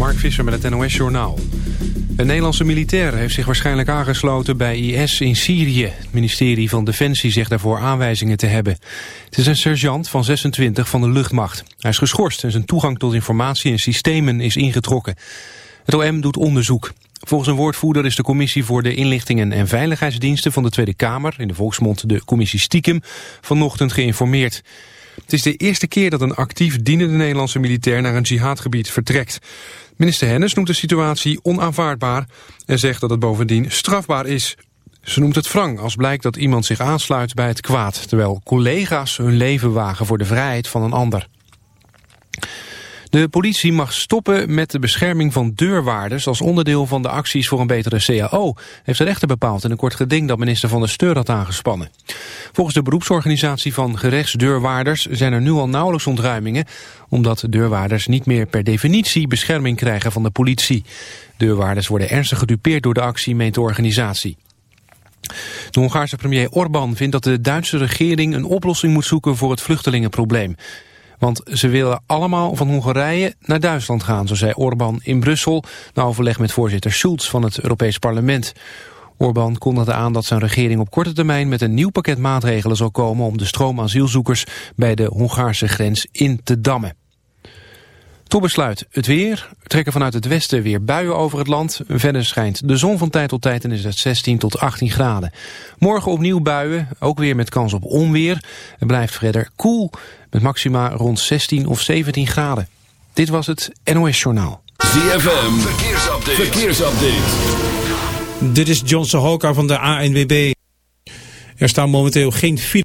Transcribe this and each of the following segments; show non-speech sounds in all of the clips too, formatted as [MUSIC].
Mark Visser met het NOS Journaal. Een Nederlandse militair heeft zich waarschijnlijk aangesloten bij IS in Syrië. Het ministerie van Defensie zegt daarvoor aanwijzingen te hebben. Het is een sergeant van 26 van de luchtmacht. Hij is geschorst en zijn toegang tot informatie en systemen is ingetrokken. Het OM doet onderzoek. Volgens een woordvoerder is de Commissie voor de Inlichtingen en Veiligheidsdiensten van de Tweede Kamer, in de volksmond de Commissie Stiekem, vanochtend geïnformeerd. Het is de eerste keer dat een actief dienende Nederlandse militair naar een jihadgebied vertrekt. Minister Hennis noemt de situatie onaanvaardbaar en zegt dat het bovendien strafbaar is. Ze noemt het wrang als blijkt dat iemand zich aansluit bij het kwaad... terwijl collega's hun leven wagen voor de vrijheid van een ander. De politie mag stoppen met de bescherming van deurwaarders... als onderdeel van de acties voor een betere CAO... heeft de rechter bepaald in een kort geding dat minister Van der Steur had aangespannen. Volgens de beroepsorganisatie van gerechtsdeurwaarders... zijn er nu al nauwelijks ontruimingen... omdat deurwaarders niet meer per definitie bescherming krijgen van de politie. Deurwaarders worden ernstig gedupeerd door de actie, meent de organisatie. De Hongaarse premier Orbán vindt dat de Duitse regering een oplossing moet zoeken voor het vluchtelingenprobleem. Want ze willen allemaal van Hongarije naar Duitsland gaan, zo zei Orbán in Brussel... na overleg met voorzitter Schulz van het Europees Parlement. Orbán kondigde aan dat zijn regering op korte termijn met een nieuw pakket maatregelen zal komen om de stroom asielzoekers bij de Hongaarse grens in te dammen. Tot besluit het weer. Er trekken vanuit het westen weer buien over het land. Verder schijnt de zon van tijd tot tijd en is het 16 tot 18 graden. Morgen opnieuw buien, ook weer met kans op onweer. Het blijft verder koel met maxima rond 16 of 17 graden. Dit was het NOS Journaal. ZFM, verkeersupdate. verkeersupdate. Dit is John Sohoka van de ANWB. Er staan momenteel geen files.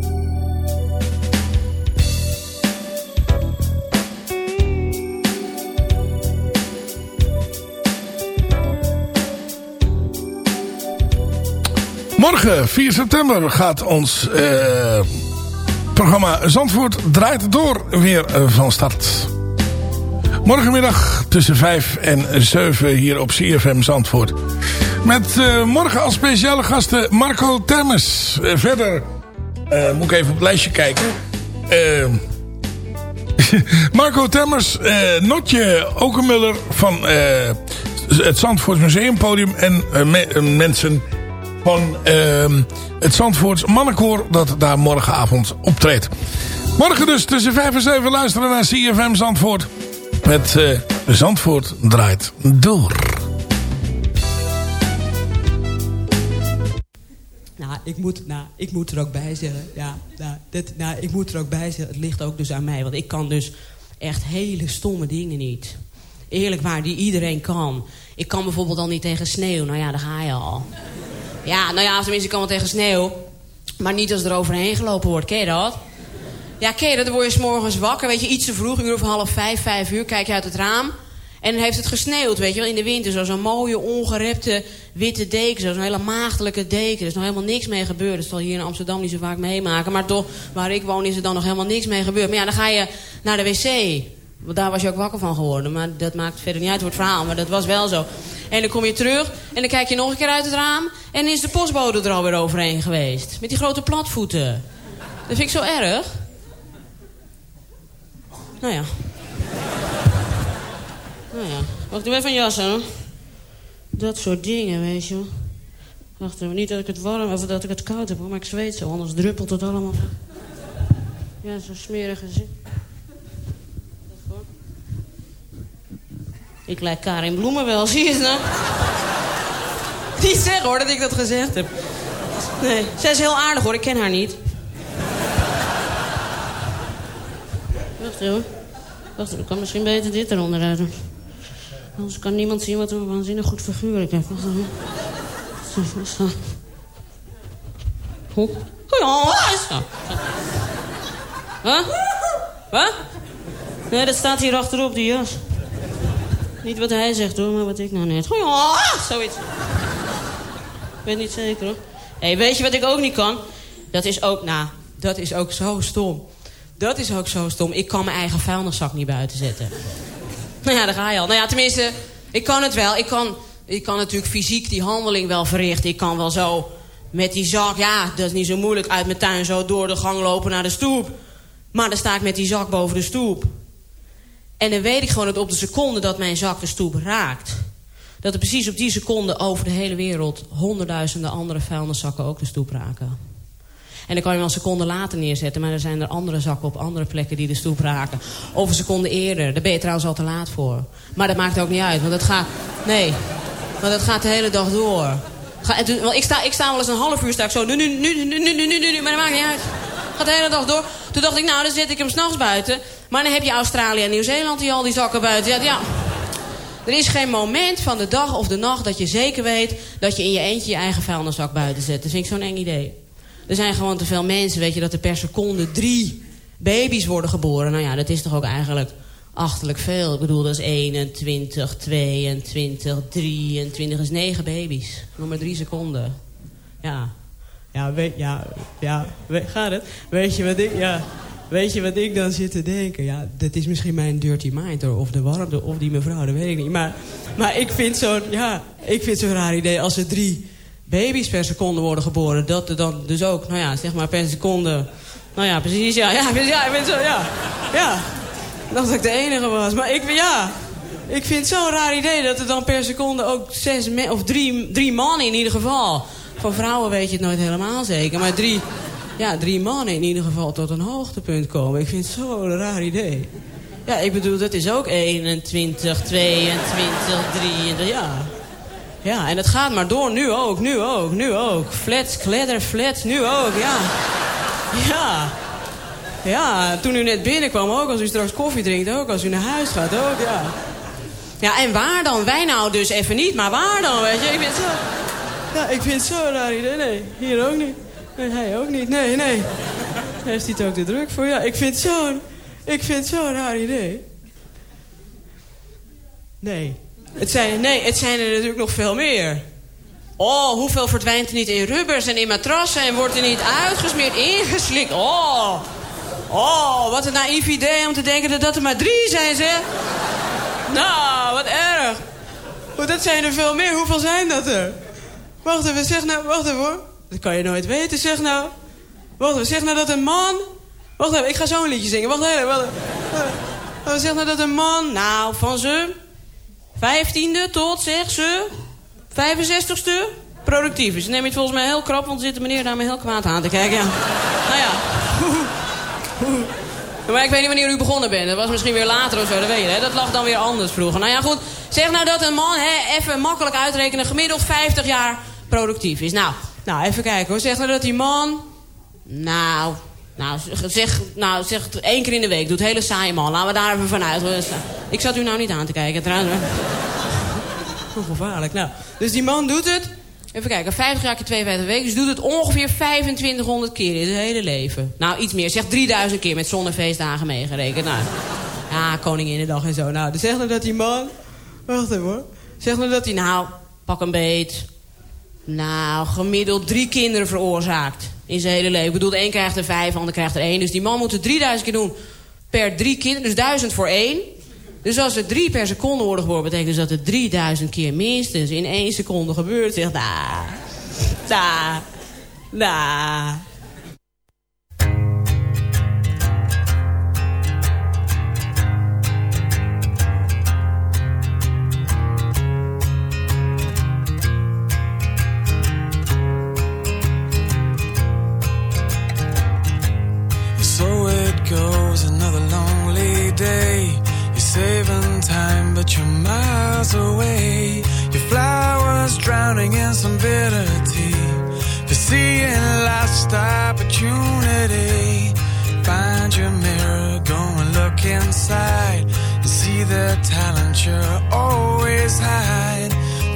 Morgen, 4 september, gaat ons uh, programma Zandvoort draait door weer uh, van start. Morgenmiddag tussen 5 en 7 hier op CFM Zandvoort. Met uh, morgen als speciale gasten Marco Termes. verder moet ik even op het lijstje kijken. [LAUGHS] Marco Termes, Notje Okenmuller van het Zandvoort Museumpodium en me mensen van uh, het Zandvoorts mannenkoor dat daar morgenavond optreedt. Morgen dus tussen 5 en 7 luisteren naar CFM Zandvoort. Met uh, Zandvoort draait door. Nou ik, moet, nou, ik moet er ook bij zeggen. Ja, nou, dit, nou, ik moet er ook bij zeggen. Het ligt ook dus aan mij. Want ik kan dus echt hele stomme dingen niet. Eerlijk waar, die iedereen kan. Ik kan bijvoorbeeld al niet tegen sneeuw. Nou ja, daar ga je al. Ja, nou ja, tenminste, ik kan wel tegen sneeuw. Maar niet als er overheen gelopen wordt. Ken je dat? Ja, ken je dat? Dan word je 's morgens wakker, weet je, iets te vroeg, een uur of half vijf, vijf uur, kijk je uit het raam. En dan heeft het gesneeuwd, weet je wel, in de winter. Zo- Zo'n mooie, ongerepte, witte deken. zo- Zo'n hele maagdelijke deken. Er is nog helemaal niks mee gebeurd. Dat zal hier in Amsterdam niet zo vaak meemaken. Maar toch, waar ik woon, is er dan nog helemaal niks mee gebeurd. Maar ja, dan ga je naar de wc. Daar was je ook wakker van geworden. Maar dat maakt verder niet uit voor het verhaal. Maar dat was wel zo. En dan kom je terug en dan kijk je nog een keer uit het raam. En is de postbode er alweer overheen geweest. Met die grote platvoeten. Dat vind ik zo erg. Nou ja. Nou ja. Wacht, doe even een jas. Dat soort dingen, weet je. Wacht even, niet dat ik het warm of dat ik het koud heb, maar ik zweet zo, anders druppelt het allemaal. Ja, zo smerig gezien. Ik lijk Karin Bloemen wel, zie je het nou? Niet zeggen hoor, dat ik dat gezegd heb. Nee, zij is heel aardig hoor, ik ken haar niet. Wacht even. Wacht ik kan misschien beter dit eronder uit. Anders kan niemand zien wat een waanzinnig goed figuur ik heb. Wacht even. Zo. Hoe? Wat? Wat? Nee, dat staat hier achterop, die jas. Niet wat hij zegt hoor, maar wat ik nou net. Ja, zoiets. Ik weet niet zeker hoor. Hé, weet je wat ik ook niet kan? Dat is ook, nou, dat is ook zo stom. Dat is ook zo stom. Ik kan mijn eigen vuilniszak niet buiten zetten. Nou ja, daar ga je al. Nou ja, tenminste, ik kan het wel. Ik kan, ik kan natuurlijk fysiek die handeling wel verrichten. Ik kan wel zo met die zak, ja, dat is niet zo moeilijk... uit mijn tuin zo door de gang lopen naar de stoep. Maar dan sta ik met die zak boven de stoep. En dan weet ik gewoon dat op de seconde dat mijn zak de stoep raakt... dat er precies op die seconde over de hele wereld... honderdduizenden andere vuilniszakken ook de stoep raken. En dan kan je wel een seconde later neerzetten... maar er zijn er andere zakken op andere plekken die de stoep raken. Of een seconde eerder. Daar ben je trouwens al te laat voor. Maar dat maakt ook niet uit, want het gaat... Nee, want het gaat de hele dag door. Want ik, sta, ik sta wel eens een half uur sta ik zo... Nu, nu, nu, nu, nu, nu, nu, nu, nu, maar dat maakt niet uit. Gaat de hele dag door. Toen dacht ik, nou, dan zet ik hem s'nachts buiten. Maar dan heb je Australië en Nieuw-Zeeland die al die zakken buiten. Ja, ja. Er is geen moment van de dag of de nacht dat je zeker weet... dat je in je eentje je eigen vuilniszak buiten zet. Dat vind ik zo'n eng idee. Er zijn gewoon te veel mensen, weet je, dat er per seconde drie baby's worden geboren. Nou ja, dat is toch ook eigenlijk achterlijk veel. Ik bedoel, dat is 21, 22, 23, dat is 9 baby's. Nog maar drie seconden. Ja. Ja, weet, ja, ja, gaat het? Weet je wat ik, ja... Weet je wat ik dan zit te denken? Ja, dat is misschien mijn dirty mind. Of de warmte, of die mevrouw, dat weet ik niet. Maar, maar ik vind zo'n ja, ik vind zo'n raar idee als er drie baby's per seconde worden geboren. Dat er dan dus ook, nou ja, zeg maar per seconde... Nou ja, precies, ja. Ja, ja, ik vind zo, ja. Ja. Ik dacht dat ik de enige was. Maar ik, ja... Ik vind zo'n raar idee dat er dan per seconde ook zes of drie, drie mannen in ieder geval. Van vrouwen weet je het nooit helemaal zeker. Maar drie, ja, drie mannen in ieder geval tot een hoogtepunt komen. Ik vind het zo'n raar idee. Ja, ik bedoel, dat is ook 21, 22, 23, ja. Ja, en het gaat maar door. Nu ook, nu ook, nu ook. Flats, kledder, flats, nu ook, ja. Ja. Ja, toen u net binnenkwam ook. Als u straks koffie drinkt ook. Als u naar huis gaat ook, ja. Ja, en waar dan? Wij nou dus even niet, maar waar dan, weet je? Ik vind het zo... Ja, ik vind het zo raar idee. Nee, hier ook niet. Nee, hij ook niet. Nee, nee. Heeft hij het ook te druk voor? Ja, ik vind zo'n... Ik vind zo'n raar idee. Nee. Het zijn, nee, het zijn er natuurlijk nog veel meer. Oh, hoeveel verdwijnt er niet in rubbers en in matrassen... en wordt er niet uitgesmeerd, ingeslikt. Oh, oh, wat een naïef idee om te denken dat dat er maar drie zijn, zeg. Nou, wat erg. Oh, dat zijn er veel meer. Hoeveel zijn dat er? Wacht even, zeg nou, wacht even hoor. Dat kan je nooit weten, zeg nou. Wacht even, zeg nou dat een man... Wacht even, ik ga zo een liedje zingen. Wacht even, wacht even. Zeg nou dat een man, nou, van zijn vijftiende tot, zeg ze, 65ste productief is. Neem je het volgens mij heel krap, want zit de meneer daar me heel kwaad aan te kijken. Ja. Nou ja. [LAUGHS] Maar ik weet niet wanneer u begonnen bent. Dat was misschien weer later of zo, dat weet je. Hè? Dat lag dan weer anders vroeger. Nou ja, goed. Zeg nou dat een man, hè, even makkelijk uitrekenen... gemiddeld 50 jaar productief is. Nou, nou, even kijken hoor. Zeg nou dat die man... Nou, nou, zeg, nou, zeg het één keer in de week. Doet hele saaie man. Laten we daar even vanuit. Ik zat u nou niet aan te kijken trouwens. [LAUGHS] Hoe gevaarlijk. Nou, dus die man doet het Even kijken, 50 jaar keer 52 weken. Dus doet het ongeveer 2500 keer in zijn hele leven. Nou, iets meer. Zeg 3000 keer met zonnefeestdagen meegerekend. Nou, ja, Koninginnedag en zo. Nou, dan zegt nou dat die man... Wacht even hoor. Zeg nou dat hij, nou, pak een beet. Nou, gemiddeld drie kinderen veroorzaakt. In zijn hele leven. Ik bedoel, een krijgt er vijf, de ander krijgt er één. Dus die man moet het 3000 keer doen per drie kinderen. Dus duizend voor één. Dus als er drie per seconde worden geboren... betekent dus dat het 3000 keer minstens in één seconde gebeurt. Zeg, da, da, da. Day. You're saving time, but you're miles away. Your flowers drowning in some bitter tea. You're seeing lost opportunity. Find your mirror, go and look inside. And see the talent you're always hide.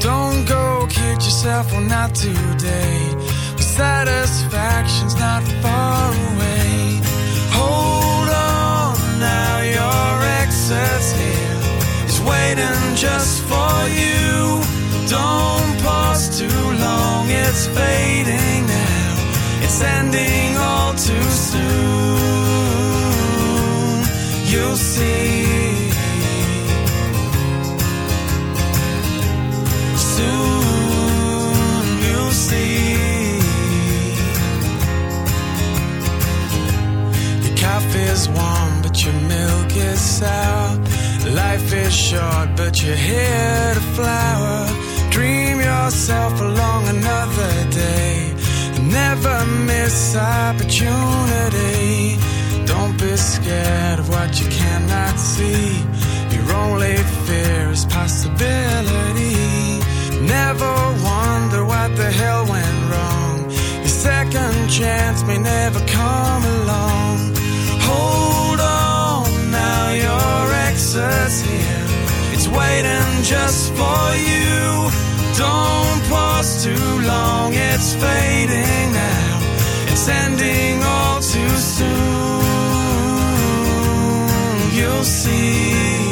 Don't go kid yourself, well, not today. Satisfaction's not far away. Hold on now, waiting just for you. Don't pause too long, it's fading now. It's ending all too soon. You'll see. Soon you'll see. Your coffee's warm, but your milk is sour. Life is short, but you're here to flower. Dream yourself along another day. Never miss opportunity. Don't be scared of what you cannot see. Your only fear is possibility. Never wonder what the hell went wrong. Your second chance may never come along. Hold exit's here. It's waiting just for you. Don't pause too long, it's fading now. It's ending all too soon. You'll see.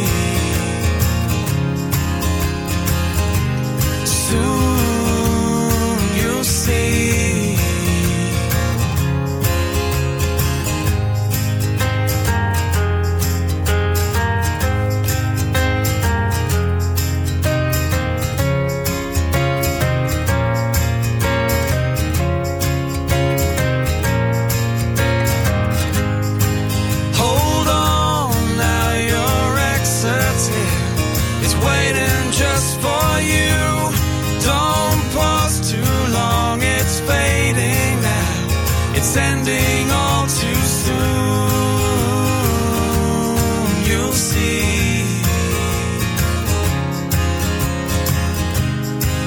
It's ending all too soon. See.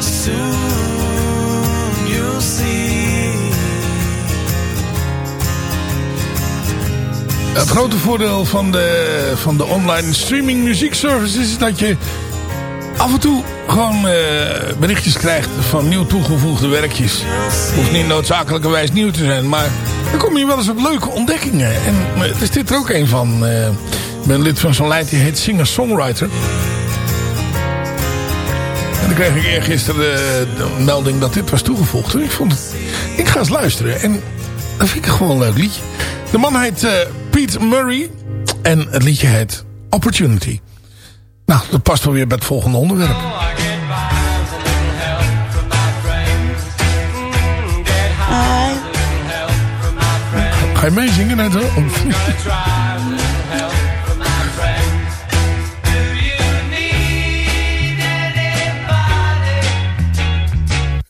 Soon you'll see. Het grote voordeel van de, van de online streaming muziekservice is dat je af en toe gewoon eh, berichtjes krijgt van nieuw toegevoegde werkjes. Hoeft niet noodzakelijkerwijs nieuw te zijn, maar dan kom je wel eens op leuke ontdekkingen. En er is dit er ook een van. eh, ik ben lid van zo'n lijst die heet Singer-Songwriter. En dan kreeg ik eergisteren de, de melding dat dit was toegevoegd. En ik vond het... Ik ga eens luisteren. En dat vind ik gewoon een leuk liedje. De man heet eh, Pete Murray. En het liedje heet Opportunity. Nou, dat past wel weer bij het volgende onderwerp. Ga je meezingen net hoor?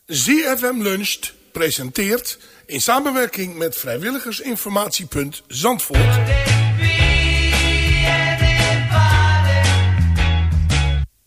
ZFM Luncht presenteert in samenwerking met vrijwilligersinformatiepunt Zandvoort...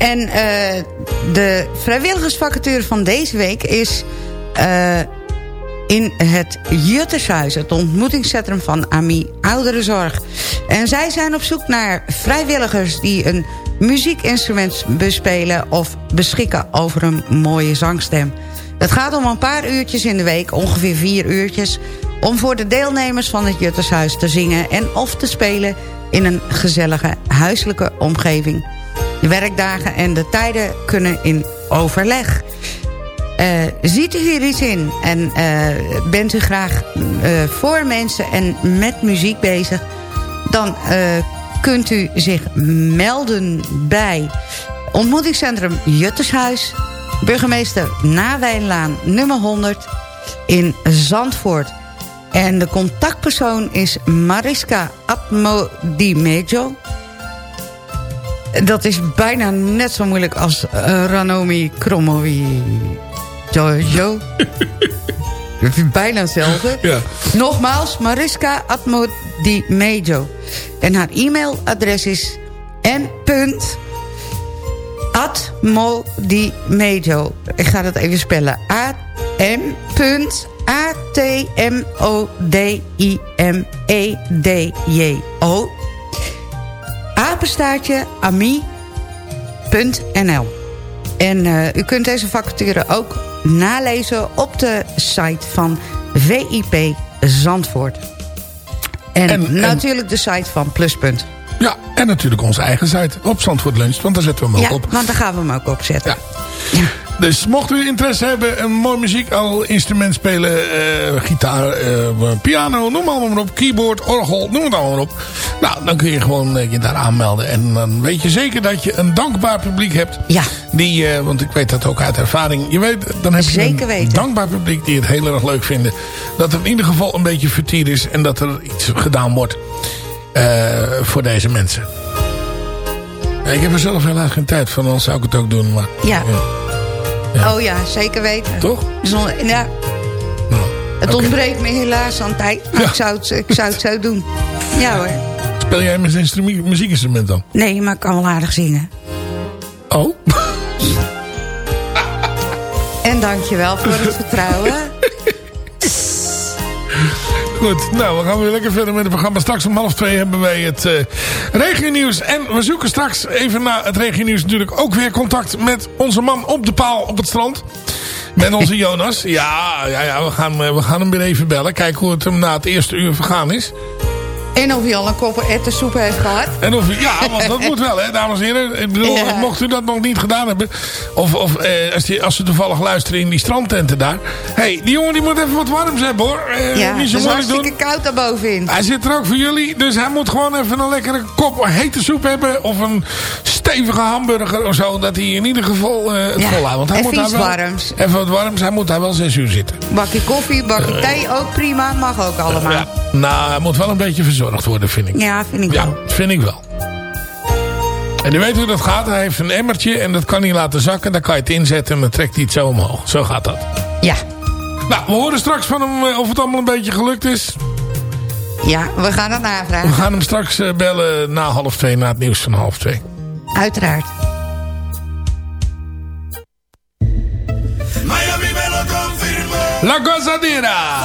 En eh, de vrijwilligersvacature van deze week is... eh, in het Juttershuis, het ontmoetingscentrum van AMI Ouderenzorg. En zij zijn op zoek naar vrijwilligers die een muziekinstrument bespelen... of beschikken over een mooie zangstem. Het gaat om een paar uurtjes in de week, ongeveer vier uurtjes... om voor de deelnemers van het Juttershuis te zingen en of te spelen... in een gezellige huiselijke omgeving. De werkdagen en de tijden kunnen in overleg... Uh, ziet u hier iets in en uh, bent u graag uh, voor mensen en met muziek bezig... dan kunt u zich melden bij ontmoetingscentrum Juttershuis... burgemeester Nawijnlaan nummer 100 in Zandvoort. En de contactpersoon is Mariska Atmodimejo. Dat is bijna net zo moeilijk als Ranomi Kromovi... Jojo. [LAUGHS] Dat is bijna hetzelfde. Ja. Nogmaals, Mariska Atmodimejo. En haar e-mailadres is n.atmodimejo. Ik ga dat even spellen. A-m.a-t-m-o-d-i-m-e-d-j-o. Apenstaartje ami.nl En uh, u kunt deze vacature ook nalezen op de site van VIP Zandvoort. En, en natuurlijk en, de site van Pluspunt. Ja, en natuurlijk onze eigen site op Zandvoort Lunch, want daar zetten we hem ook ja, op. want daar gaan we hem ook op zetten. Ja. ja. Dus mocht u interesse hebben, een mooi muziek, al instrument spelen, uh, gitaar, uh, piano, noem allemaal maar op, keyboard, orgel, noem het allemaal maar op. Nou, dan kun je gewoon uh, je daar aanmelden. En dan weet je zeker dat je een dankbaar publiek hebt. Ja. Die, want ik weet dat ook uit ervaring. Je weet, dan heb je zeker een weten. dankbaar publiek die het heel erg leuk vinden. Dat er in ieder geval een beetje vertier is en dat er iets gedaan wordt voor deze mensen. Ik heb er zelf helaas geen tijd van, anders zou ik het ook doen. Maar, ja. ja. Ja. Oh ja, zeker weten. Toch? Ja. Nou, het okay. ontbreekt me helaas aan tijd. Ja. ik, zou het, ik zou het zo doen. Ja hoor. Speel jij met een muziekinstrument dan? Nee, maar ik kan wel aardig zingen. Oh? en dankjewel voor het vertrouwen. [LAUGHS] Goed, nou, we gaan weer lekker verder met het programma. Straks om half twee hebben wij het uh, regionieuws. En we zoeken straks even na het regionieuws natuurlijk ook weer contact met onze man op de paal op het strand. Met onze Jonas. Ja, ja, ja we, gaan, we gaan hem weer even bellen. Kijken hoe het hem na het eerste uur vergaan is. En of hij al een kop ettensoep heeft gehad. En of, ja, want dat moet wel, hè, dames en heren. Ik bedoel, ja. mocht u dat nog niet gedaan hebben. Of, of eh, als, die, als ze toevallig luisteren in die strandtenten daar. Hé, hey, die jongen die moet even wat warms hebben, hoor. Eh, ja, niet zo het is hartstikke doen. koud. Hij zit er ook voor jullie. Dus hij moet gewoon even een lekkere kop hete soep hebben. Of een stevige hamburger of zo. Dat hij in ieder geval uh, het ja, volhoudt. Want hij even moet iets daar wel, warms. Even wat warms. Hij moet daar wel zes uur zitten. Bakje koffie, bakje uh, thee, ook prima. Mag ook allemaal. Ja. Nou, hij moet wel een beetje verzorgd worden, vind ik. Ja, vind ik ja, wel. vind ik wel. En u weet hoe dat gaat. Hij heeft een emmertje en dat kan hij laten zakken. Dan kan je het inzetten en dan trekt hij het zo omhoog. Zo gaat dat. Ja. Nou, we horen straks van hem of het allemaal een beetje gelukt is. Ja, we gaan het navragen. We gaan hem straks bellen na half twee, na het nieuws van half twee. Uiteraard. La gozadera.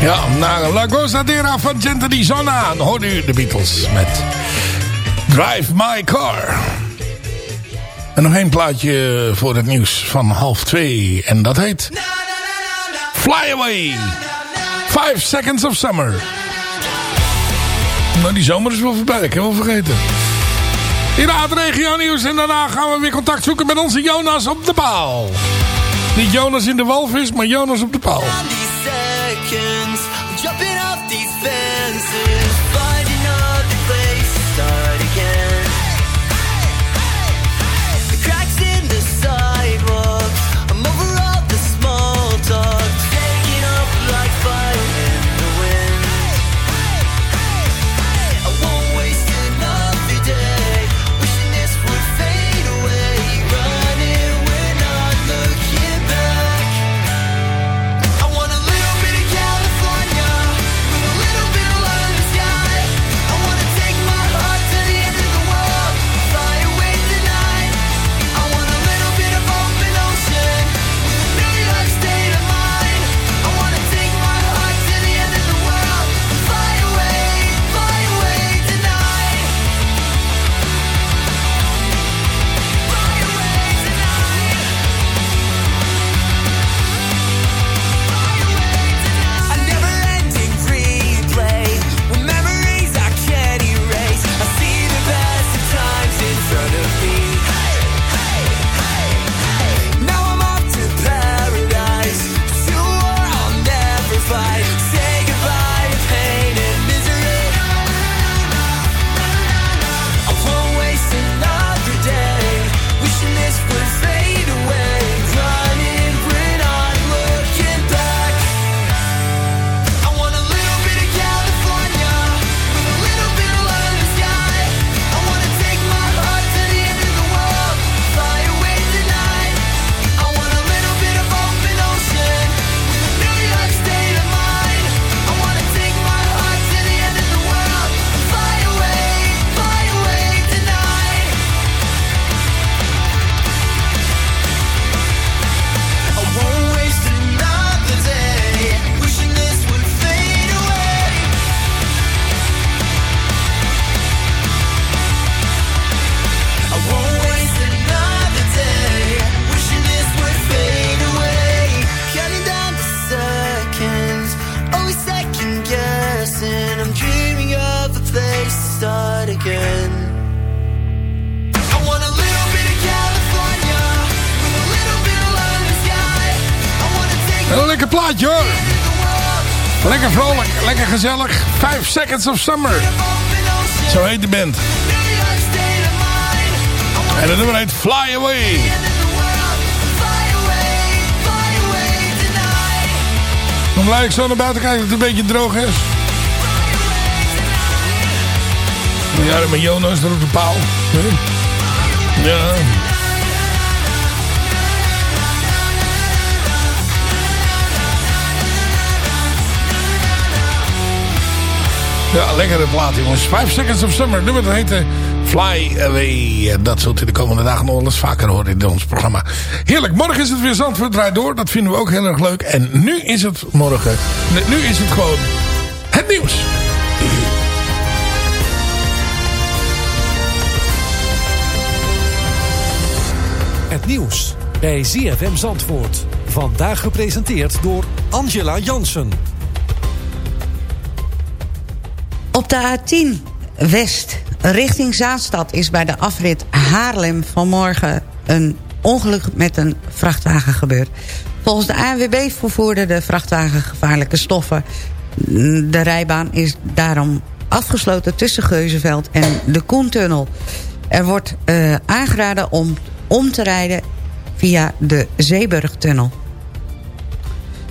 Ja, naar La Gozadera van Gente di Zona. Dan hoort u de Beatles met Drive My Car. En nog één plaatje voor het nieuws van half twee. En dat heet... Fly Away. Five Seconds of Summer. Nou, die zomer is wel voorbij. Ik heb wel vergeten. Hierna het regio nieuws. En daarna gaan we weer contact zoeken met onze Jonas op de paal. Niet Jonas in de walvis, maar Jonas op de paal. Seconds of Summer. Zo heet de band. En de nummer heet Fly Away. Dan blijf ik zo naar buiten kijken dat het een beetje droog is. Ja, maar Jonas er op de paal. Ja. Ja, lekkere plaat jongens. Five Seconds of Summer. Nummer dat heette Fly Away. Dat zult u de komende dagen nog wel eens vaker horen in ons programma. Heerlijk. Morgen is het weer Zandvoort draait door. Dat vinden we ook heel erg leuk. En nu is het morgen. Nu is het gewoon het nieuws. Het nieuws bij ZFM Zandvoort. Vandaag gepresenteerd door Angela Jansen. Op de A10 West richting Zaanstad is bij de afrit Haarlem vanmorgen een ongeluk met een vrachtwagen gebeurd. Volgens de ANWB vervoerde de vrachtwagen gevaarlijke stoffen. De rijbaan is daarom afgesloten tussen Geuzenveld en de Koentunnel. Er wordt uh, aangeraden om om te rijden via de Zeeburgtunnel.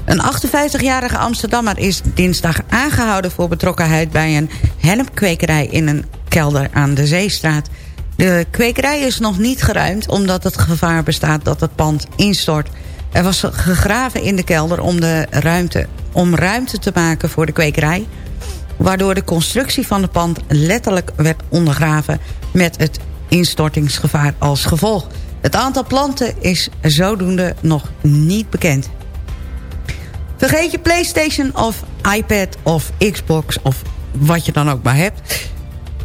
Een 58-jarige Amsterdammer is dinsdag aangehouden voor betrokkenheid bij een hennepkwekerij in een kelder aan de Zeestraat. De kwekerij is nog niet geruimd omdat het gevaar bestaat dat het pand instort. Er was gegraven in de kelder om, de ruimte, om ruimte te maken voor de kwekerij... waardoor de constructie van het pand letterlijk werd ondergraven... met het instortingsgevaar als gevolg. Het aantal planten is zodoende nog niet bekend. Vergeet je Playstation of iPad of Xbox of wat je dan ook maar hebt.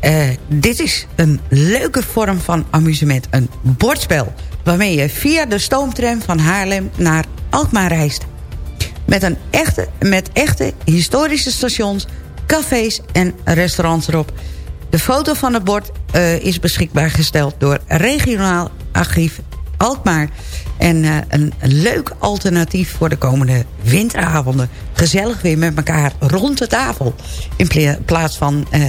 Eh, dit is een leuke vorm van amusement. Een bordspel. Waarmee je via de stoomtram van Haarlem naar Alkmaar reist. Met, een echte, met echte historische stations, cafés en restaurants erop. De foto van het bord eh, is beschikbaar gesteld door regionaal archief Alkmaar. En eh, een leuk alternatief voor de komende winteravonden. Gezellig weer met elkaar rond de tafel. In pla- plaats van eh,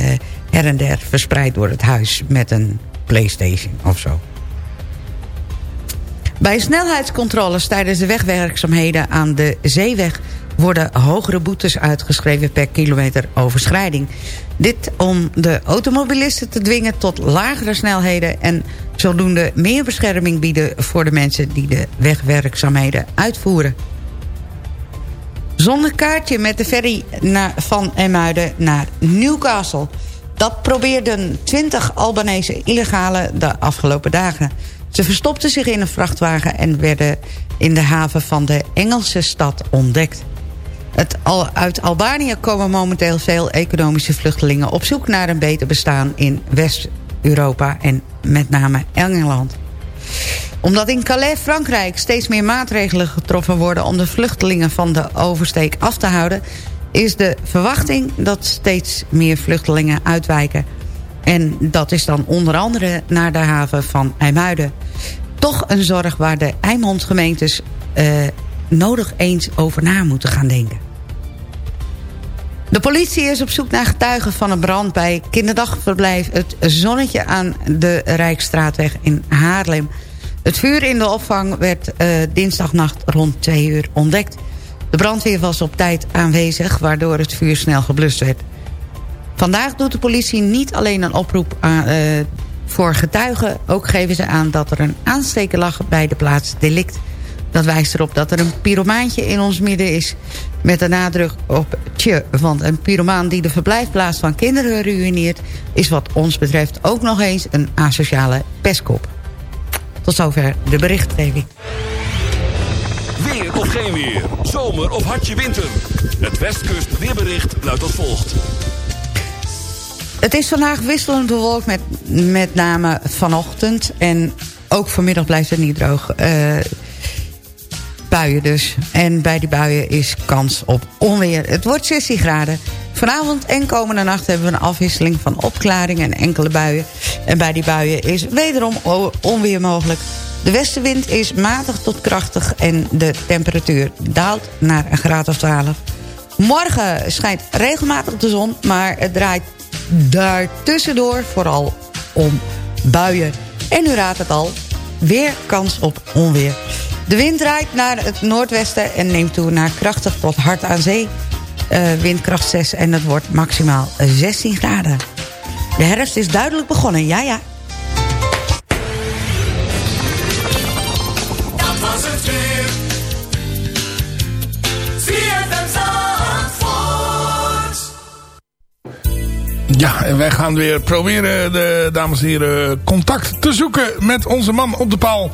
her en der verspreid door het huis met een Playstation of zo. Bij snelheidscontroles tijdens de wegwerkzaamheden aan de zeeweg... worden hogere boetes uitgeschreven per kilometer overschrijding. Dit om de automobilisten te dwingen tot lagere snelheden... en zodoende meer bescherming bieden voor de mensen die de wegwerkzaamheden uitvoeren. Zonder kaartje met de ferry naar, van Emuiden naar Newcastle. Dat probeerden 20 Albanese illegalen de afgelopen dagen. Ze verstopten zich in een vrachtwagen en werden in de haven van de Engelse stad ontdekt. Het al, uit Albanië komen momenteel veel economische vluchtelingen... op zoek naar een beter bestaan in West-Europa en met name Engeland omdat in Calais, Frankrijk, steeds meer maatregelen getroffen worden... om de vluchtelingen van de oversteek af te houden... is de verwachting dat steeds meer vluchtelingen uitwijken. En dat is dan onder andere naar de haven van IJmuiden. Toch een zorg waar de Eimond-gemeentes eh, nodig eens over na moeten gaan denken. De politie is op zoek naar getuigen van een brand bij kinderdagverblijf... Het Zonnetje aan de Rijksstraatweg in Haarlem. Het vuur in de opvang werd uh, dinsdagnacht rond 2 uur ontdekt. De brandweer was op tijd aanwezig, waardoor het vuur snel geblust werd. Vandaag doet de politie niet alleen een oproep aan, uh, voor getuigen... ook geven ze aan dat er een aansteker lag bij de plaats delict... Dat wijst erop dat er een pyromaantje in ons midden is... met de nadruk op tje. Want een pyromaan die de verblijfplaats van kinderen ruïneert... is wat ons betreft ook nog eens een asociale pestkop. Tot zover de berichtgeving. Weer of geen weer. Zomer of hartje winter. Het Westkust weerbericht luidt als volgt. Het is vandaag wisselend bewolkt met met name vanochtend. En ook vanmiddag blijft het niet droog. Uh, buien dus. En bij die buien is kans op onweer. Het wordt 16 graden. Vanavond en komende nacht hebben we een afwisseling van opklaringen en enkele buien. En bij die buien is wederom onweer mogelijk. De westenwind is matig tot krachtig en de temperatuur daalt naar een graad of 12. Morgen schijnt regelmatig de zon, maar het draait daartussendoor vooral om buien. En u raadt het al, weer kans op onweer. De wind draait naar het noordwesten en neemt toe naar krachtig tot hard aan zee. Uh, windkracht 6 en het wordt maximaal 16 graden. De herfst is duidelijk begonnen, ja ja. Dat was het weer. Ja, en wij gaan weer proberen, de dames en heren, contact te zoeken met onze man op de paal.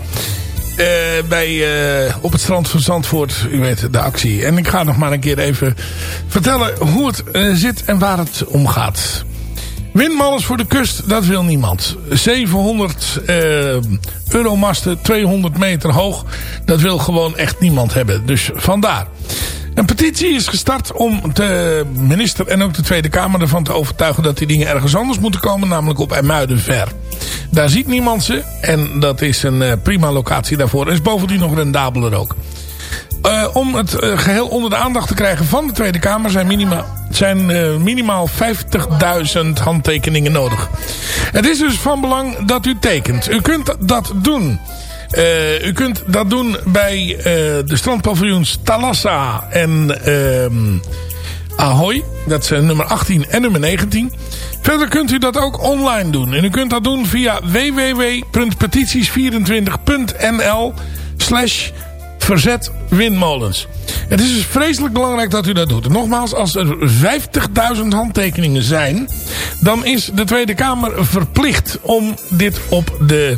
Uh, bij, uh, op het strand van Zandvoort, u weet, de actie. En ik ga nog maar een keer even vertellen hoe het uh, zit en waar het om gaat. Windmolens voor de kust, dat wil niemand. 700 euromasten, 200 meter hoog, dat wil gewoon echt niemand hebben. Dus vandaar. Een petitie is gestart om de minister en ook de Tweede Kamer ervan te overtuigen dat die dingen ergens anders moeten komen, namelijk op IJmuiden ver. Daar ziet niemand ze en dat is een uh, prima locatie daarvoor. En is bovendien nog rendabeler ook. Uh, om het uh, geheel onder de aandacht te krijgen van de Tweede Kamer zijn, minima, zijn minimaal 50.000 handtekeningen nodig. Het is dus van belang dat u tekent. U kunt dat doen. Uh, u kunt dat doen bij uh, de strandpaviljoens Talassa en uh, Ahoy. Dat zijn nummer 18 en nummer 19. Verder kunt u dat ook online doen. En u kunt dat doen via www.petities24.nl slash verzet. Het is dus vreselijk belangrijk dat u dat doet. Nogmaals, als er 50.000 handtekeningen zijn... dan is de Tweede Kamer verplicht om dit op de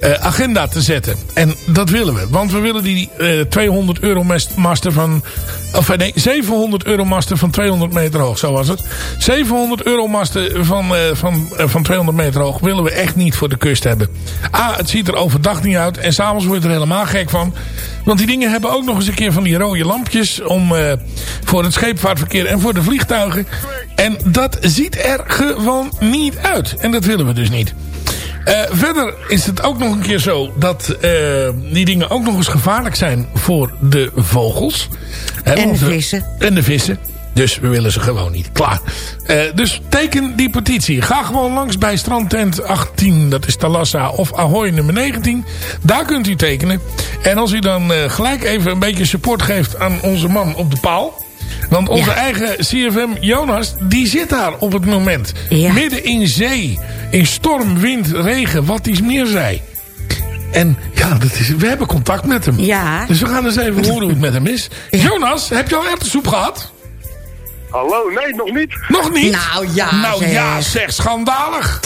eh, agenda te zetten. En dat willen we. Want we willen die eh 200 euro mas- master van... Of eh, nee, 700 euro master van 200 meter hoog. Zo was het. 700 euro master van, eh, van, eh, van 200 meter hoog willen we echt niet voor de kust hebben. A, het ziet er overdag niet uit. En s'avonds word je er helemaal gek van. Want die dingen hebben ook nog eens een keer van die rode lampjes. Om, eh, voor het scheepvaartverkeer en voor de vliegtuigen. En dat ziet er gewoon niet uit. En dat willen we dus niet. Eh, verder is het ook nog een keer zo dat eh, die dingen ook nog eens gevaarlijk zijn voor de vogels. Hè, En de vissen. En de vissen. Dus we willen ze gewoon niet. Klaar. Eh, dus teken die petitie. Ga gewoon langs bij strandtent 18. Dat is Talassa of Ahoy nummer 19. Daar kunt u tekenen. En als u dan gelijk even een beetje support geeft aan onze man op de paal. Want onze Ja. eigen CFM Jonas, die zit daar op het moment. Ja. Midden in zee. In storm, wind, regen, wat iets meer zij. En ja, dat is, we hebben contact met hem. Ja. Dus we gaan eens even horen hoe het met hem is. Jonas, heb je al erwtensoep gehad? Hallo, nee, nog niet. Nog niet? Nou ja, Nou zeg. ja, zeg, schandalig.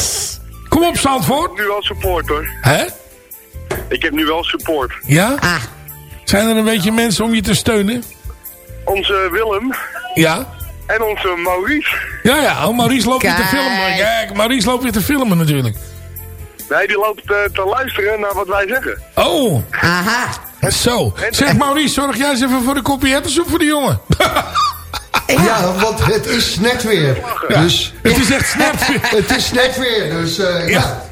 Kom op, Zandvoort. Nu wel support hoor. Hè? Ik heb nu wel support. Ja? Ah, Zijn er een beetje mensen om je te steunen? Onze Willem Ja? en onze Maurice. Ja, ja. Oh, Maurice loopt weer te filmen. Kijk, Maurice loopt weer te filmen natuurlijk. Nee, die loopt eh, te luisteren naar wat wij zeggen. Oh, aha. zo. Zeg Maurice, zorg jij eens even voor de hertensoep voor die jongen. [LAUGHS] Ja, want het is net weer. Dus Het is echt snap. [LAUGHS] het is net weer. Dus eh, ja.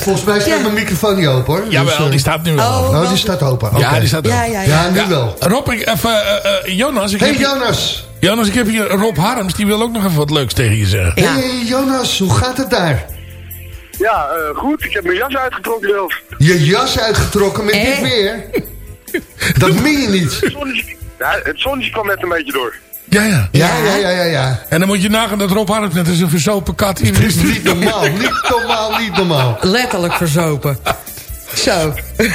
Volgens mij staat mijn microfoon niet open hoor. Dus, Jawel, eh, die staat nu wel. Oh. Oh, die staat open. Ja, Oké. die staat Ja, er. ja, ja. Ja, nu wel. Rob, ik, even, eh, Jonas, ik Hey heb hier, Jonas. Jonas, ik heb hier Rob Harms. Die wil ook nog even wat leuks tegen je zeggen. Ja. Hey Jonas, hoe gaat het daar? Ja, eh, goed. Ik heb mijn jas uitgetrokken zelfs. Je jas uitgetrokken met dit weer? [LAUGHS] Dat meen je niet. Het zonnetje, ja, het zonnetje kwam net een beetje door. Ja, ja. Ja, ja, ja, ja, ja. En dan moet je nagaan dat Rob Harms net als een verzopen kat hier Het is niet normaal, niet normaal, niet normaal. Letterlijk verzopen. Zo. [LAUGHS]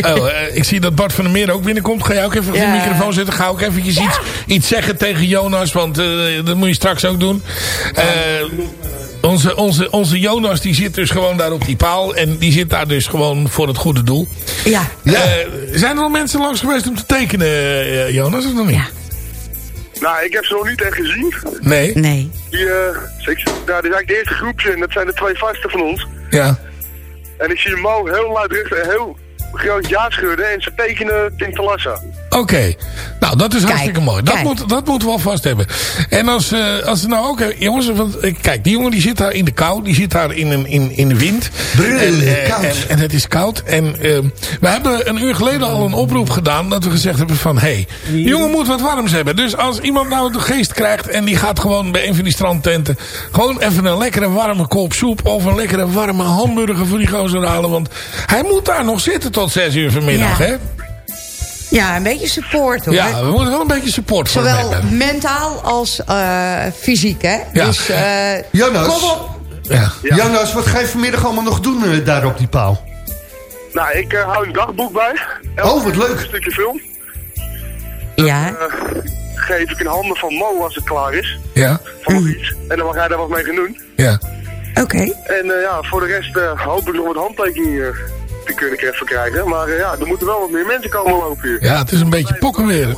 Oh, eh, ik zie dat Bart van der Meer ook binnenkomt. Ga jij ook even op Ja. de microfoon zitten? Ga ook eventjes iets, iets zeggen tegen Jonas. Want eh, dat moet je straks ook doen. Eh, onze, onze, onze Jonas die zit dus gewoon daar op die paal. En die zit daar dus gewoon voor het goede doel. Ja. Ja. Eh, zijn er al mensen langs geweest om te tekenen, Jonas? Of nog niet? Ja. Nou, ik heb ze nog niet echt gezien. Nee? Nee. Die, eh, ik, nou, dit is eigenlijk de eerste groepje en dat zijn de twee vaste van ons. Ja. En ik zie Mo heel luidruchtig en heel groot ja schudden en ze tekenen in Oké, nou dat is Kijk, hartstikke mooi. Dat, kijk. moet, dat moeten we alvast hebben. En als, eh als nou ook... eh, Jongens, want, eh, kijk, die jongen die zit daar in de kou. Die zit daar in, een, in, in de wind. Brrr, en, koud. En, en het is koud. En we hebben een uur geleden al een oproep gedaan. Dat we gezegd hebben van... Hé, hey, die jongen moet wat warms hebben. Dus als iemand nou de geest krijgt... En die gaat gewoon bij een van die strandtenten... Gewoon even een lekkere warme kop soep... Of een lekkere warme hamburger voor die gozer halen. Want hij moet daar nog zitten tot zes uur vanmiddag. Ja. Hè? Ja, een beetje support hoor. Ja, we moeten wel een beetje support voor hem Zowel hebben. mentaal als eh, fysiek, hè? Ja. Dus eh Jonas. kom op. Ja. Jonas, wat ga je vanmiddag allemaal nog doen eh, daar op die paal? Nou, ik eh, hou een dagboek bij. Oh, wat leuk. Een stukje film. Ja. Geef ik in handen van Mo als het klaar is. Ja, Van Maurice. En dan mag hij daar wat mee gaan doen. ja. Oké. En eh, ja, voor de rest eh, hoop ik nog wat handtekeningen te kunnen even krijgen. Maar eh, ja, er moeten wel wat meer mensen komen lopen hier. Ja, het is een beetje pokken weer.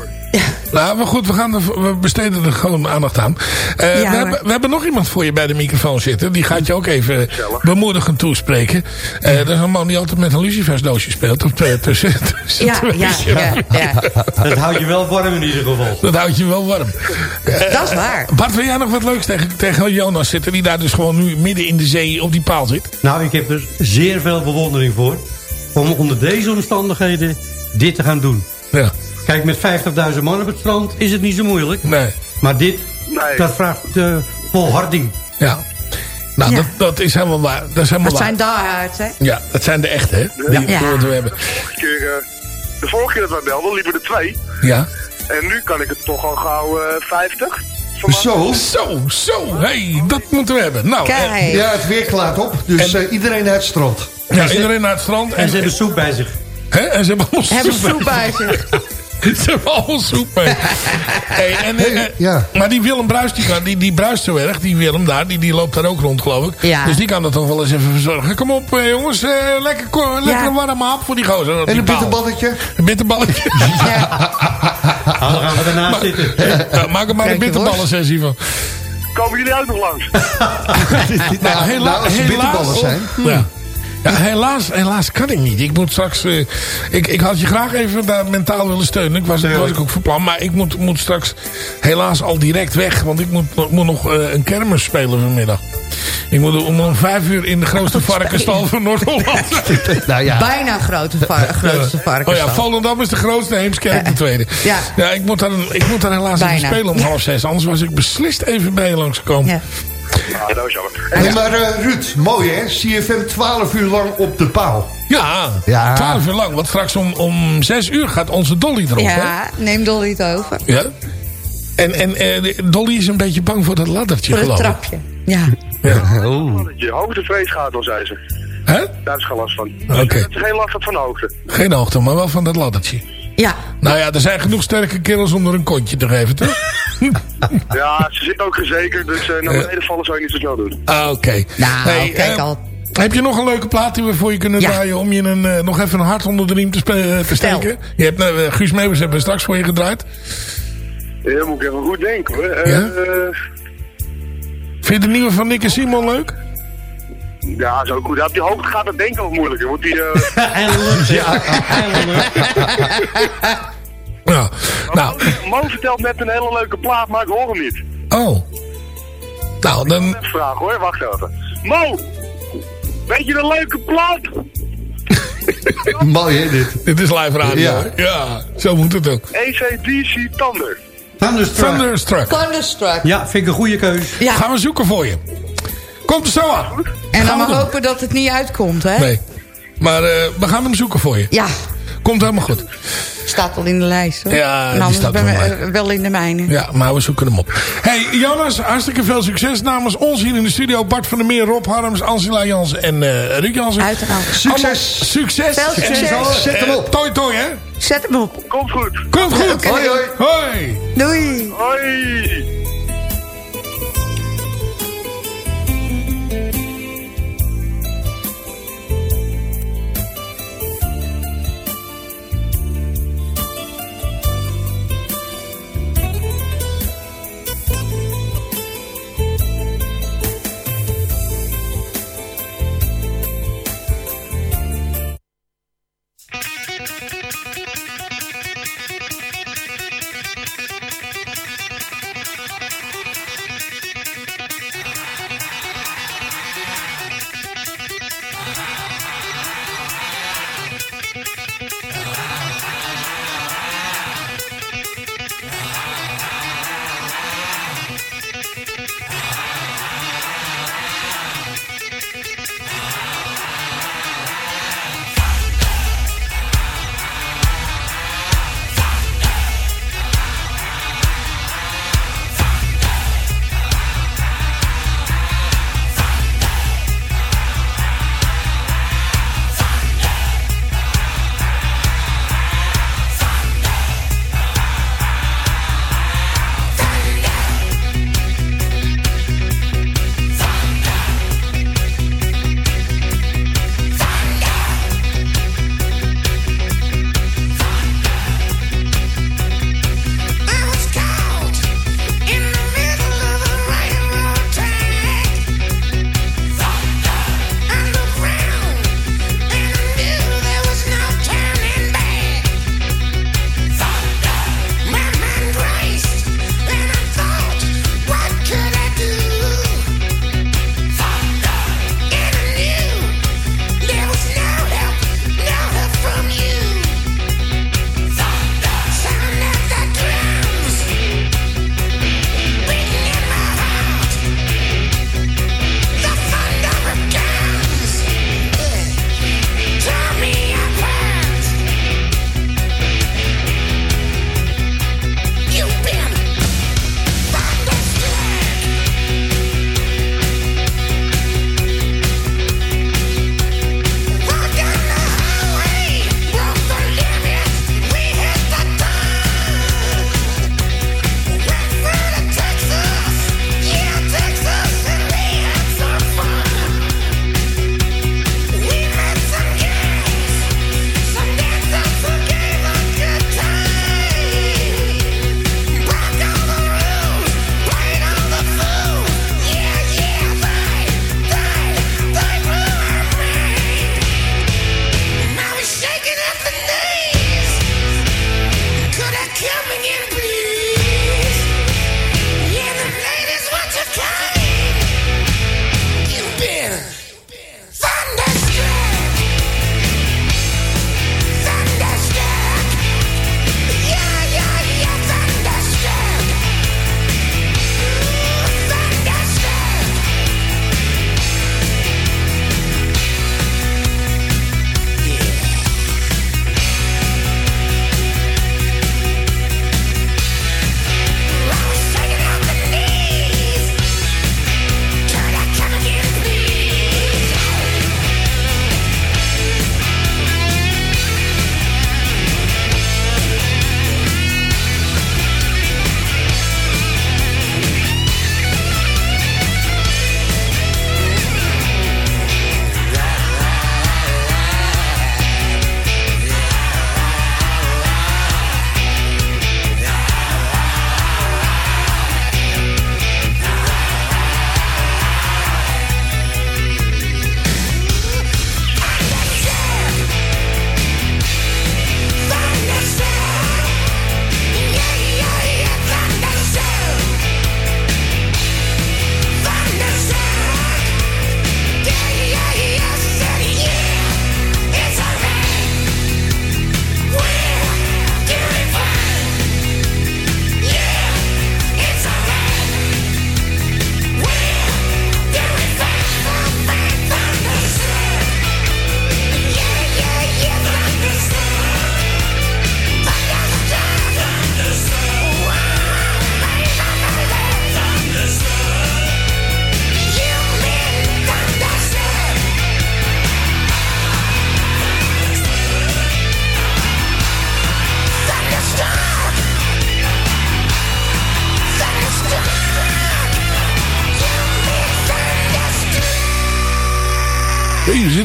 Nou, maar goed, we, gaan er, we besteden er gewoon aandacht aan. Eh, we, maar- hebben, we hebben nog iemand voor je bij de microfoon zitten. Die gaat je ook even bemoedigend toespreken. Eh, dat is een man die altijd met een lucifersdoosje speelt. Op, eh, tussen, [LAUGHS] tussen Ja, twee ja, ja, [LAUGHS] ja. Dat houdt je wel warm in ieder geval. Dat houdt je wel warm. Dat is waar. Bart, wil jij nog wat leuks tegen, tegen Jonas zitten? Die daar dus gewoon nu midden in de zee op die paal zit. Nou, ik heb er zeer veel bewondering voor. Om onder deze omstandigheden dit te gaan doen. Ja. Kijk, met 50.000 man op het strand is het niet zo moeilijk. Nee. Maar dit, Nee. dat vraagt eh, volharding. Ja. Nou, Ja. Dat, dat is helemaal waar. Dat is helemaal Dat waar. zijn diehards, hè? Ja, dat zijn de echte, hè? Die Ja. we hebben. Eh, de vorige keer dat wij belden, liepen er twee. Ja. En nu kan ik het toch al gauw eh 50. Zo. Zo, zo. hey, dat moeten we hebben. Nou, Kijk. eh, Ja, het weer klaart op. Dus eh, iedereen naar het strand. ja, iedereen naar het strand. En ze hebben soep bij zich. hè, en ze hebben allemaal Hebben soep bij zich. [LAUGHS] Ze hebben allemaal soep mee. Hey, en, eh, ja. Maar die Willem Bruis, die, kan, die, die bruist zo erg. Die Willem daar, die, die loopt daar ook rond, geloof ik. Ja. Dus die kan dat toch wel eens even verzorgen. Kom op, eh, jongens. eh, lekker lekker een warme hap voor die gozer. En die een bitterballetje? Een bitterballetje. Dan [LAUGHS] [LAUGHS] gaan we ernaast zitten. [LAUGHS] Ja, maak er maar een Kijk je bitterballen sessie van. Komen jullie ook nog langs? [LAUGHS] Nou, hela- nou, als er bitterballen zijn. Ja. Ja, helaas, helaas kan ik niet. Ik moet straks... eh, ik, ik had je graag even daar mentaal willen steunen. Ik was, dat was ik ook van plan. Maar ik moet, moet straks helaas al direct weg. Want ik moet, ik moet nog eh, een kermis spelen vanmiddag. Ik moet om om vijf uur in de grootste [LAUGHS] varkenstal van Noord-Holland. [LAUGHS] nou ja. Bijna grote grootste varkens. Oh ja, Volendam is de grootste, Heemskerk de tweede. Ja. ja ik, moet daar, ik moet daar helaas even Bijna. spelen om half zes. Anders was ik beslist even bij je langsgekomen. Ja. Ja, dat is jammer. Maar eh, Ruud, mooi hè? CFM 12 uur lang op de paal. Ja, Ja. 12 uur lang. Want straks om, om 6 uur gaat onze Dolly erop. hè? Ja, neem Dolly het over. Ja. En, en eh, Dolly is een beetje bang voor dat laddertje, Voor het geloof ik. trapje. Ja. Ja. Oh. Je hoogtevrees gaat al, zei ze. Hè? Daar is geen last van. Oké. Is geen last van de hoogte. Geen hoogte, maar wel van dat laddertje. Ja. Nou ja, er zijn genoeg sterke kerels om er een kontje te geven, toch? [LAUGHS] Ja, ze zit ook gezekerd, dus eh, naar beneden vallen zou je niet zo snel doen. Ah, oké. Nou, Hey, kijk eh, al. Heb je nog een leuke plaat die we voor je kunnen Ja. draaien... om je een, eh, nog even een hart onder de riem te, eh, steken? Je hebt, eh, Guus Meeuwis hebben we straks voor je gedraaid. Ja, moet ik even goed denken hoor. Eh, Ja? Vind je de nieuwe van Nick en Simon leuk? ja, zo goed. Op die hoogte gaat het denken ook moeilijker. Want die, eh, [LAUGHS] Eindelijk. Ja. Ja. Nou, Mo vertelt net een hele leuke plaat, maar ik hoor hem niet. oh. Nou, dan... Even vragen hoor, wacht even. Mo! Weet je een leuke plaat? Mooi hè dit? Dit is live radio. Ja. zo moet het ook. ACDC Thunder. Thunderstruck. Thunderstruck. Thunderstruck. Ja, vind ik een goede keus. Ja. Gaan we zoeken voor je. Komt er zo aan. En dan Gaan maar hopen dat het niet uitkomt, hè? Nee. Maar eh, we gaan hem zoeken voor je. Ja, Komt helemaal goed. Staat al in de lijst, hoor. Ja, en anders ben we, wel eh, wel in de mijne. Ja, maar we zoeken hem op. Hey, Jonas, hartstikke veel succes namens ons hier in de studio. Bart van der Meer, Rob Harms, Angela Jansen en eh Ruud Jansen. Uiteraard. Succes. Allemaal succes. Veel succes. En, Zet hem op. eh, Toi toi, hè. Zet hem op. Komt goed. Komt goed. Hoi hoi. Hoi. Doei. Hoi!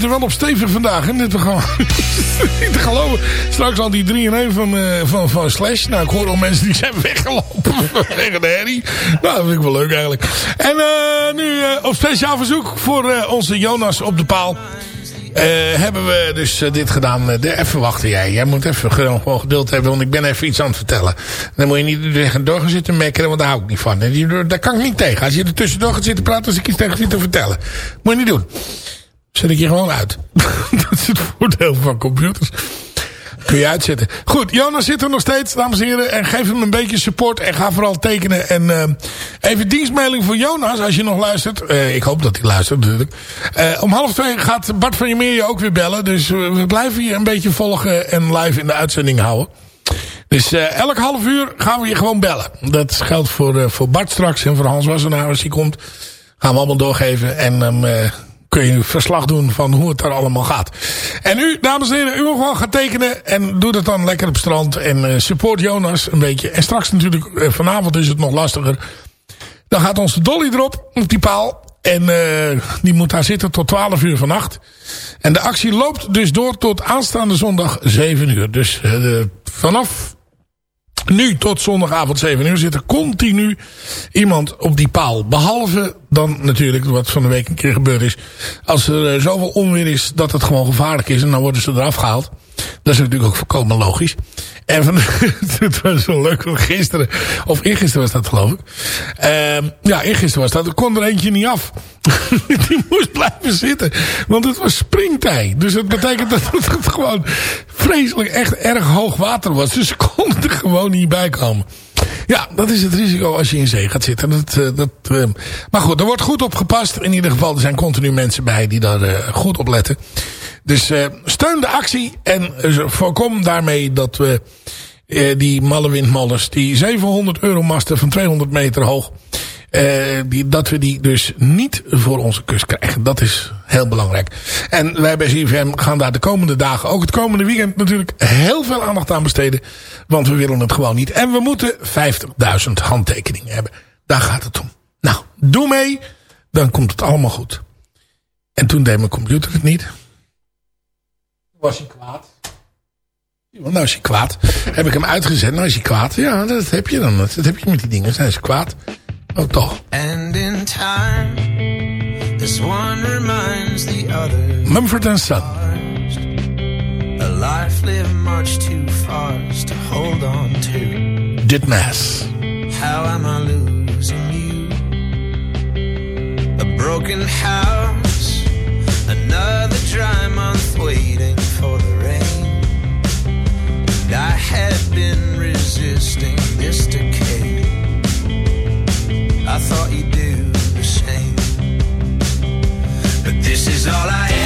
Wel op stevig vandaag. Hè? Dit gewoon [LAUGHS] niet te geloven. Straks al die 3 in 1 van, eh, van, van Slash. Nou, ik hoor al mensen die zijn [LAUGHS] weggelopen vanwege de herrie. Nou, dat vind ik wel leuk eigenlijk. En eh, nu eh, op speciaal verzoek voor onze Jonas op de paal. hebben we dus dit gedaan. De, even wachten jij. Jij moet even gewoon, geduld hebben. Want ik ben even iets aan het vertellen. Dan moet je niet door gaan zitten mekkeren. Want daar hou ik niet van. Daar kan ik niet tegen. Als je er tussendoor gaat zitten praten. Als ik iets tegen zit te vertellen. Moet je niet doen. Zet ik je gewoon uit. [LAUGHS] dat is het voordeel van computers. Kun je uitzetten. Goed, Jonas zit er nog steeds, dames en heren. En geef hem een beetje support. En ga vooral tekenen. En eh, even dienstmelding voor Jonas, als je nog luistert. Eh, ik hoop dat hij luistert natuurlijk. Eh, om half twee gaat Bart van Meer je ook weer bellen. Dus we blijven je een beetje volgen en live in de uitzending houden. Dus elk half uur gaan we je gewoon bellen. Dat geldt voor, voor Bart straks en voor Hans Wassenaar als hij komt. Gaan we allemaal doorgeven. En eh, kun je verslag doen van hoe het daar allemaal gaat. En u, dames en heren, u mag gewoon gaan tekenen. En doe dat dan lekker op strand. En eh, support Jonas een beetje. En straks natuurlijk, eh, vanavond is het nog lastiger. Dan gaat onze Dolly erop, op die paal. En eh, die moet daar zitten tot 12 uur vannacht. En de actie loopt dus door tot aanstaande zondag 7 uur. Dus vanaf nu tot zondagavond 7 uur zit er continu iemand op die paal. Behalve dan natuurlijk wat van de week een keer gebeurd is. Als er eh, zoveel onweer is dat het gewoon gevaarlijk is. En dan worden ze eraf gehaald. Dat is natuurlijk ook volkomen logisch. En van, [LAUGHS] het was zo leuk. Gisteren, of eergisteren was dat geloof ik. Ehm, ja, eergisteren was dat. Er kon er eentje niet af. [LAUGHS] Die moest blijven zitten. Want het was springtij. Dus dat betekent dat het gewoon vreselijk echt erg hoog water was. Dus ze konden er gewoon niet bij komen. Ja, dat is het risico als je in zee gaat zitten. Dat, eh, dat, eh, maar goed, er wordt goed op gepast. In ieder geval, er zijn continu mensen bij die daar eh, goed op letten. Dus steun de actie en voorkom daarmee dat we die malle die 700 euro masten van 200 meter hoog, eh, die, dat we die dus niet voor onze kust krijgen. Dat is heel belangrijk. En wij bij CFM gaan daar de komende dagen, ook het komende weekend natuurlijk, heel veel aandacht aan besteden. Want we willen het gewoon niet. En we moeten 50.000 handtekeningen hebben. Daar gaat het om. Nou, doe mee. Dan komt het allemaal goed. En toen deed mijn computer het niet. Was hij kwaad. Nou is hij kwaad. Heb ik hem uitgezet, nou is hij kwaad. Ja, dat heb je dan. Dat heb je met die dingen. Zijn ze kwaad. Oh, toch. And in time, this one reminds the other. Mumford Son. A life lived much too fast to hold on to. Mass. How am I losing you? A broken house, another dry month waiting for the rain. And I had been resisting this decay. I thought you'd do the same. But this is all I ever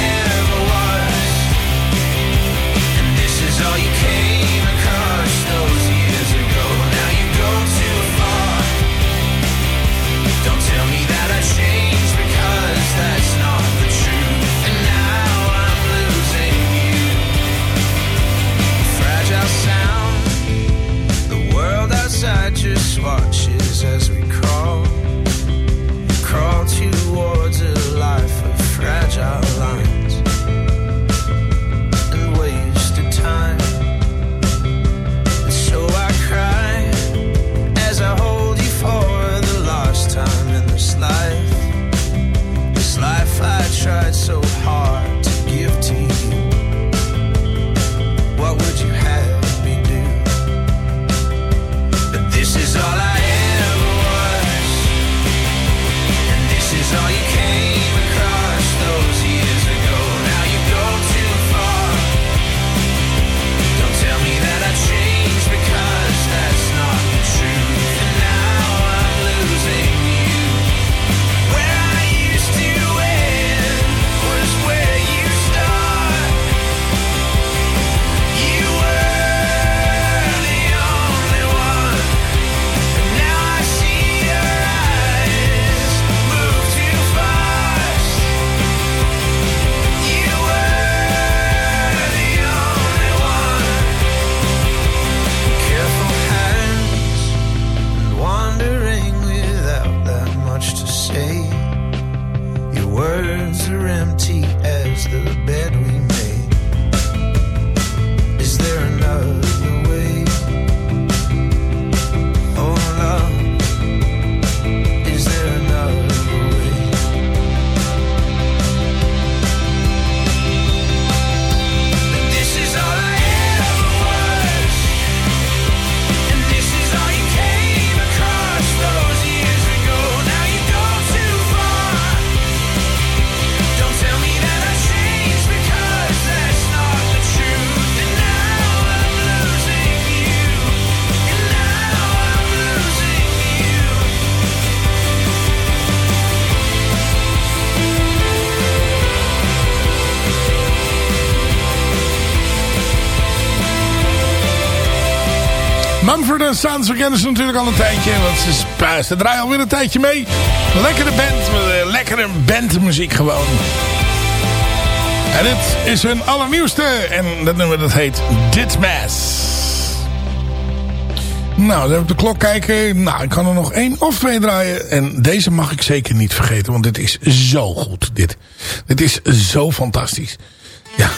Mumford Sons, we kennen ze natuurlijk al een tijdje. Want ze, ze draaien alweer een tijdje mee. Lekkere band, eh, lekkere bandmuziek gewoon. En dit is hun allernieuwste. En dat nummer dat heet Ditmas. Nou, dan ik de klok kijken. Nou, ik kan er nog één of twee draaien. En deze mag ik zeker niet vergeten. Want dit is zo goed. Dit, dit is zo fantastisch. Ja.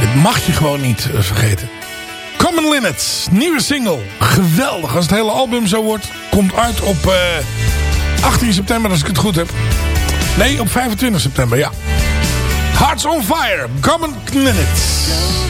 Dit mag je gewoon niet eh, vergeten. Common Linnets, nieuwe single. Geweldig. Als het hele album zo wordt. Komt uit op eh, 18 september als ik het goed heb. Nee, op 25 september, ja. Hearts on Fire, Common Linnets.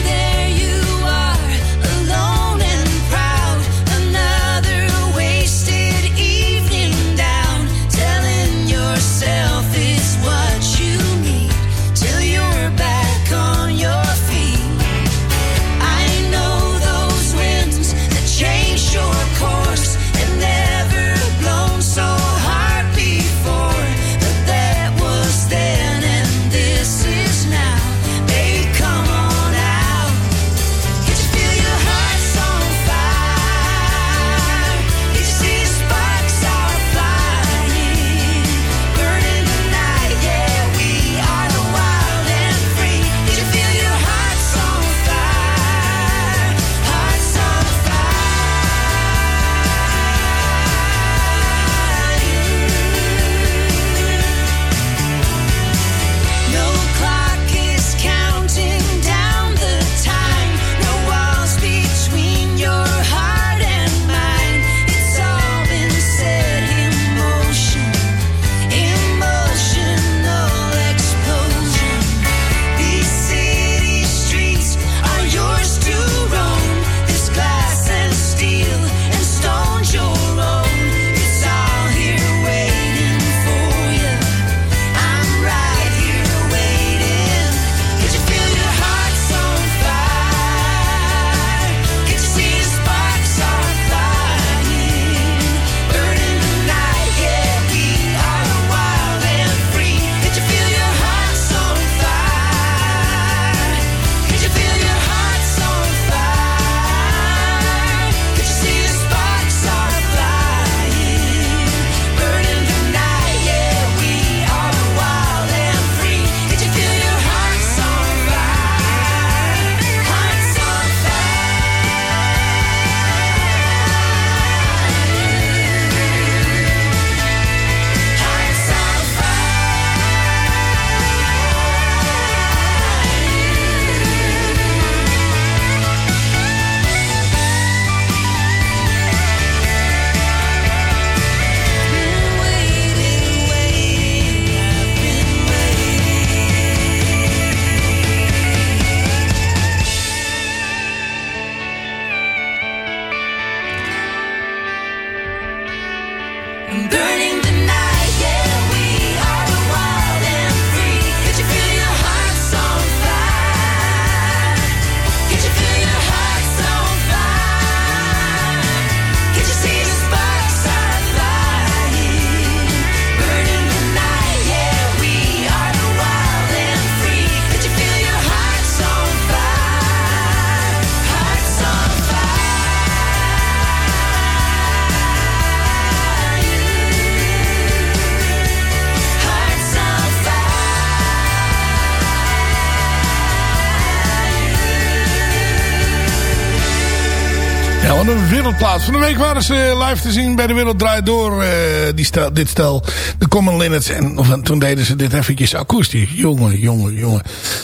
Wereldplaats. Van de week waren ze live te zien bij de Wereld Draait Door. eh, die stel, dit stel, de Common Linnets. En of, toen deden ze dit eventjes akoestisch. Jongen, jongen, jongen.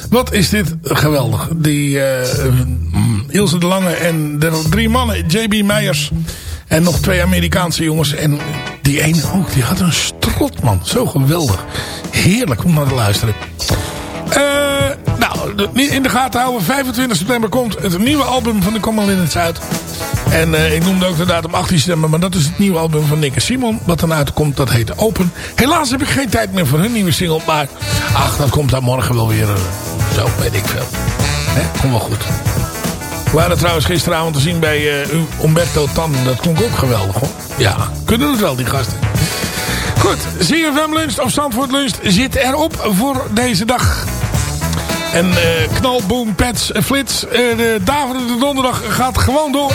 Wat is dit geweldig. Die eh, Ilse de Lange en de drie mannen. JB Meijers. En nog twee Amerikaanse jongens. En die ene ook, die had een strot, man. Zo geweldig. Heerlijk om naar te luisteren. In de gaten houden. 25 september komt het nieuwe album van de Common Linnets uit. En eh, ik noemde ook de datum 18 september. Maar dat is het nieuwe album van Nick en Simon. Wat dan uitkomt, dat heet Open. Helaas heb ik geen tijd meer voor hun nieuwe single. Maar ach, dat komt dan morgen wel weer. eh, zo, weet ik veel. Hè, komt wel goed. We waren trouwens gisteravond te zien bij eh, Umberto Tan. Dat klonk ook geweldig hoor. Ja, kunnen het wel die gasten. Goed, ZFM Lunch of Zandvoort Lunch zit erop voor deze dag. En eh knal, boom, pets, eh, flits. eh, de daverende donderdag gaat gewoon door.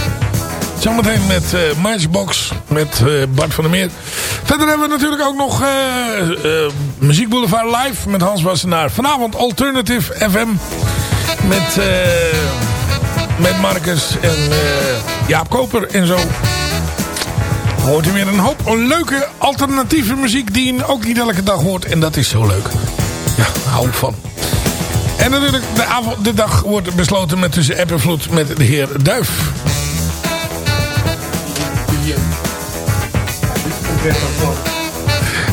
Zometeen met eh Matchbox, met Bart van der Meer. Verder hebben we natuurlijk ook nog eh, Muziek Boulevard live met Hans Wassenaar. Vanavond Alternative FM met, met Marcus en Jaap Koper en zo. Hoort u weer een hoop leuke alternatieve muziek die je ook niet elke dag hoort. En dat is zo leuk. Ja, hou ik van. En natuurlijk, de, avond, de dag wordt besloten met tussen app en vloed met de heer Duif.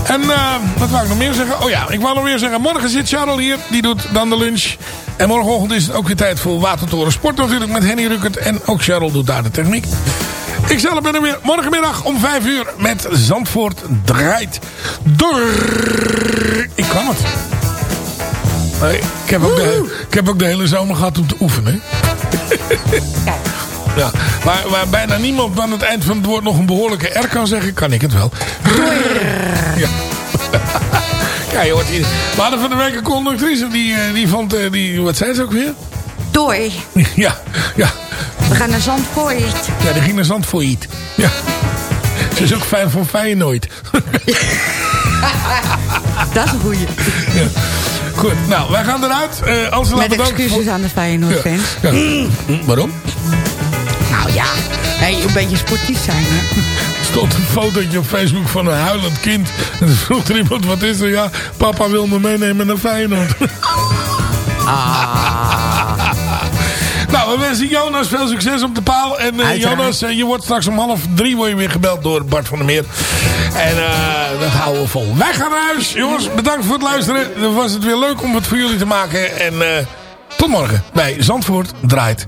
En eh, wat wou ik nog meer zeggen? Oh ja, ik wou nog meer zeggen. Morgen zit Charles hier. Die doet dan de lunch. En morgenochtend is het ook weer tijd voor Watertoren Sport natuurlijk. Met Henny Ruckert. En ook Charles doet daar de techniek. Ik zelf ben er weer morgenmiddag om 5 uur met Zandvoort draait door. Ik kan het. Nee, ik, heb ook de, ik heb ook de hele zomer gehad om te oefenen. Ja, maar waar bijna niemand aan het eind van het woord nog een behoorlijke R kan zeggen, kan ik het wel. Ja. [LAUGHS] Ja, je hoort hier. We hadden van de week een conductrice die, eh, die vond, eh, die, wat zei ze ook weer? Doei. [LAUGHS] Ja, ja, We gaan naar Zandvoort. ja, die ging naar Zandvoort. Ja. Ze is ook fan van Feyenoord. [LAUGHS] Dat is een goeie. Ja. Goed, nou, wij gaan eruit. Eh Angela, Met bedankt excuses aan de Feyenoord-fans. Ja. Hm, Waarom? Nou ja, hey, een beetje sportief zijn, hè. Er stond een fotootje op Facebook van een huilend kind. En toen vroeg er iemand, wat is er? Ja, papa wil me meenemen naar Feyenoord. Ah. Nou, we wensen Jonas veel succes op de paal. En eh. Jonas, eh, je wordt straks om half drie word je weer gebeld door Bart van der Meer. En eh, dat houden we vol. Wij gaan naar huis. Jongens, bedankt voor het luisteren. Dan was het weer leuk om het voor jullie te maken. En tot morgen bij Zandvoort draait.